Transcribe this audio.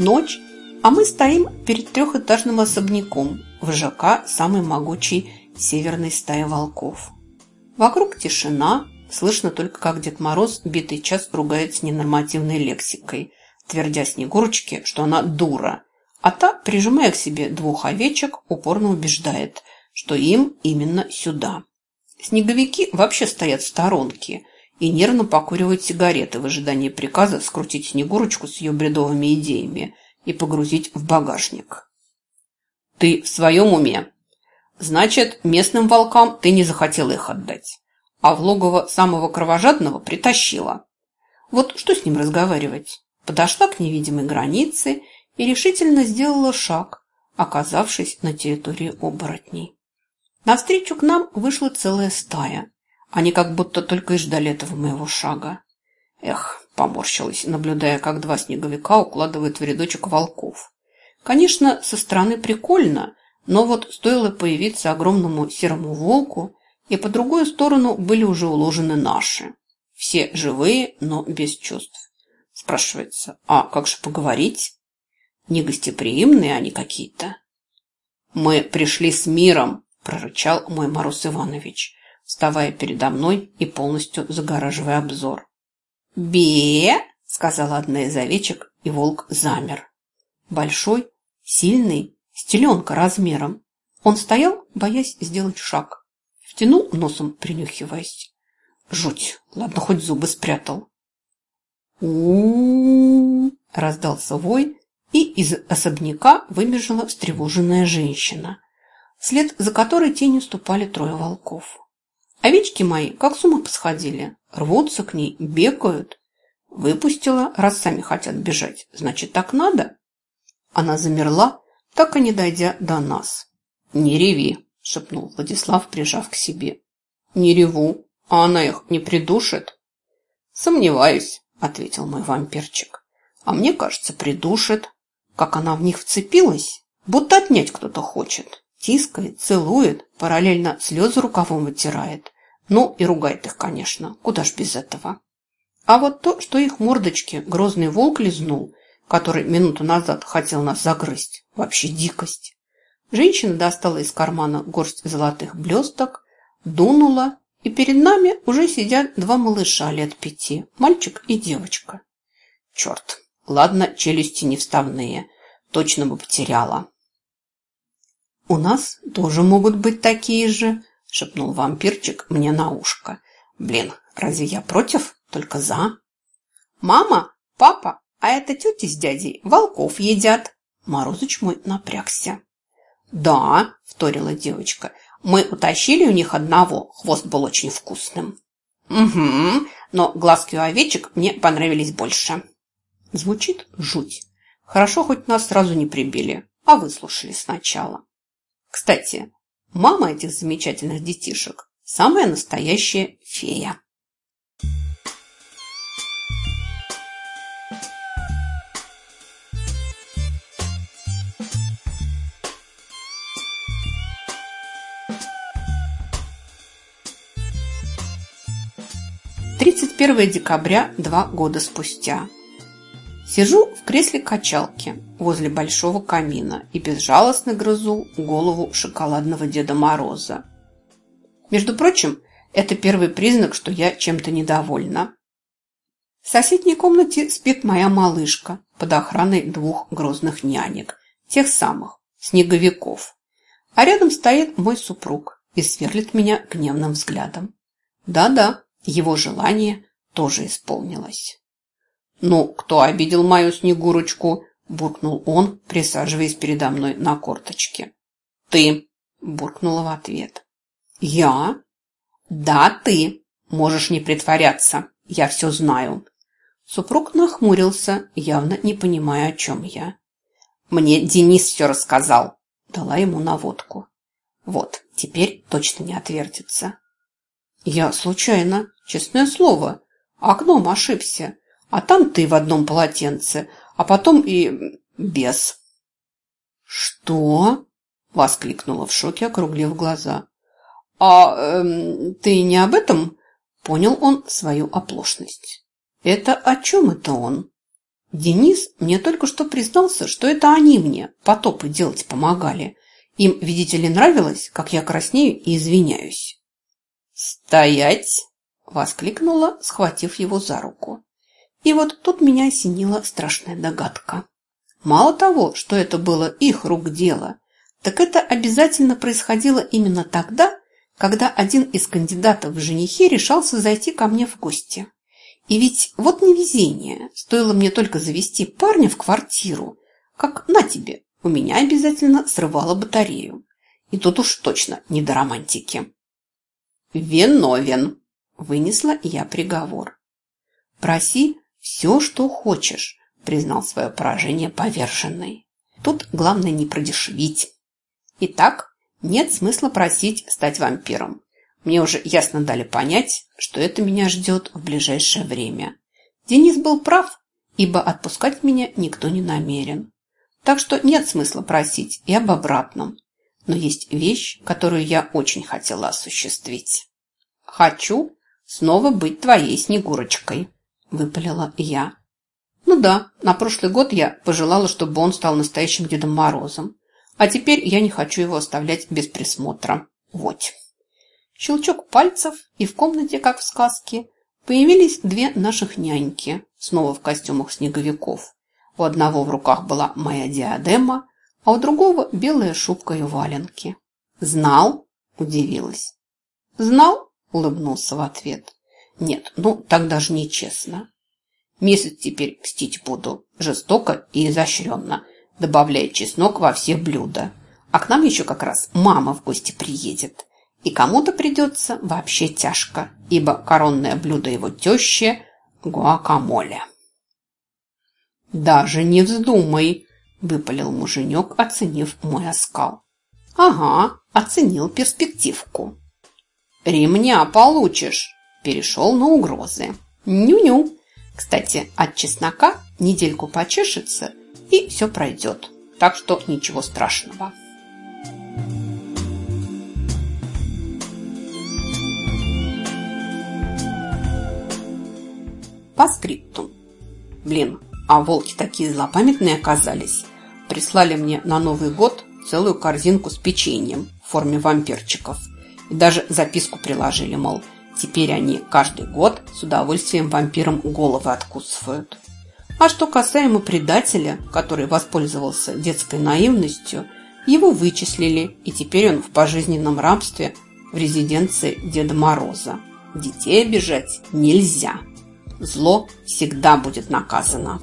Ночь, а мы стоим перед трехэтажным особняком, ВЖК самой могучей северной стаи волков. Вокруг тишина, слышно только, как Дед Мороз битый час ругается ненормативной лексикой, твердя Снегурочке, что она дура, а та, прижимая к себе двух овечек, упорно убеждает, что им именно сюда. Снеговики вообще стоят в сторонке и нервно покуривают сигареты в ожидании приказа скрутить Снегурочку с ее бредовыми идеями и погрузить в багажник. «Ты в своем уме?» «Значит, местным волкам ты не захотела их отдать, а в логово самого кровожадного притащила. Вот что с ним разговаривать?» Подошла к невидимой границе и решительно сделала шаг, оказавшись на территории оборотней. Навстречу к нам вышла целая стая. Они как будто только и ждали этого моего шага. Эх, поморщилась, наблюдая, как два снеговика укладывают в рядочек волков. Конечно, со стороны прикольно, но вот стоило появиться огромному серому волку, и по другую сторону были уже уложены наши. Все живые, но без чувств. Спрашивается, а как же поговорить? Негостеприимные они какие-то. Мы пришли с миром, прорычал мой Мороз Иванович, вставая передо мной и полностью загораживая обзор. «Бе!» – сказала одна из овечек, и волк замер. Большой, сильный, с теленка размером. Он стоял, боясь сделать шаг. Втянул носом, принюхиваясь. Жуть, ладно, хоть зубы спрятал. у раздался вой, и из особняка выбежала встревоженная женщина – вслед за которой тенью ступали трое волков. Овечки мои как с ума посходили, рвутся к ней, бегают. Выпустила, раз сами хотят бежать, значит, так надо. Она замерла, так и не дойдя до нас. «Не реви», – шепнул Владислав, прижав к себе. «Не реву, а она их не придушит?» «Сомневаюсь», – ответил мой вампирчик. «А мне кажется, придушит. Как она в них вцепилась, будто отнять кто-то хочет. Тискает, целует, параллельно слезы рукавом вытирает. Ну и ругает их, конечно. Куда ж без этого? А вот то, что их мордочки грозный волк лизнул, который минуту назад хотел нас загрызть, вообще дикость. Женщина достала из кармана горсть золотых блесток, дунула, и перед нами уже сидят два малыша лет пяти, мальчик и девочка. Черт, ладно, челюсти не вставные, точно бы потеряла. «У нас тоже могут быть такие же», – шепнул вампирчик мне на ушко. «Блин, разве я против? Только за». «Мама, папа, а это тети с дядей волков едят». Морозыч мой напрягся. «Да», – вторила девочка, – «мы утащили у них одного, хвост был очень вкусным». «Угу, но глазки у овечек мне понравились больше». Звучит жуть. Хорошо, хоть нас сразу не прибили, а выслушали сначала. Кстати, мама этих замечательных детишек – самая настоящая фея. Тридцать первое декабря, два года спустя. Сижу в кресле качалки возле большого камина и безжалостно грызу голову шоколадного Деда Мороза. Между прочим, это первый признак, что я чем-то недовольна. В соседней комнате спит моя малышка под охраной двух грозных нянек, тех самых, снеговиков. А рядом стоит мой супруг и сверлит меня гневным взглядом. Да-да, его желание тоже исполнилось. «Ну, кто обидел мою Снегурочку?» – буркнул он, присаживаясь передо мной на корточке. «Ты!» – буркнула в ответ. «Я?» «Да, ты! Можешь не притворяться, я все знаю!» Супруг нахмурился, явно не понимая, о чем я. «Мне Денис все рассказал!» – дала ему наводку. «Вот, теперь точно не отвертится!» «Я случайно, честное слово, окном ошибся!» А там ты в одном полотенце, а потом и без. «Что?» – воскликнула в шоке, округлив глаза. «А эм, ты не об этом?» – понял он свою оплошность. «Это о чем это он?» Денис мне только что признался, что это они мне потопы делать помогали. Им, видите ли, нравилось, как я краснею и извиняюсь. «Стоять!» – воскликнула, схватив его за руку. И вот тут меня осенила страшная догадка. Мало того, что это было их рук дело, так это обязательно происходило именно тогда, когда один из кандидатов в женихи решался зайти ко мне в гости. И ведь вот невезение, стоило мне только завести парня в квартиру, как на тебе, у меня обязательно срывало батарею. И тут уж точно не до романтики. «Виновен», – вынесла я приговор. «Проси все, что хочешь», – признал свое поражение поверженный. «Тут главное не продешевить. Итак, нет смысла просить стать вампиром. Мне уже ясно дали понять, что это меня ждет в ближайшее время. Денис был прав, ибо отпускать меня никто не намерен. Так что нет смысла просить и об обратном. Но есть вещь, которую я очень хотела осуществить. «Хочу снова быть твоей Снегурочкой», – выпалила я. Ну да, на прошлый год я пожелала, чтобы он стал настоящим Дедом Морозом. А теперь я не хочу его оставлять без присмотра. Вот. Щелчок пальцев, и в комнате, как в сказке, появились две наших няньки, снова в костюмах снеговиков. У одного в руках была моя диадема, а у другого белая шубка и валенки. «Знал?» – удивилась. «Знал?» – улыбнулся в ответ. «Нет, ну так даже нечестно. Месяц теперь мстить буду, жестоко и изощренно, добавляя чеснок во все блюда. А к нам еще как раз мама в гости приедет. И кому-то придется вообще тяжко, ибо коронное блюдо его тещи – гуакамоле. «Даже не вздумай!» – выпалил муженек, оценив мой оскал. «Ага, оценил перспективку». «Ремня получишь!» – перешел на угрозы. «Ню-ню!» Кстати, от чеснока недельку почешется и все пройдет. Так что ничего страшного. По скрипту. Блин, а волки такие злопамятные оказались. Прислали мне на Новый год целую корзинку с печеньем в форме вампирчиков. И даже записку приложили, мол, теперь они каждый год с удовольствием вампирам головы откусывают. А что касаемо предателя, который воспользовался детской наивностью, его вычислили, и теперь он в пожизненном рабстве в резиденции Деда Мороза. Детей обижать нельзя. Зло всегда будет наказано.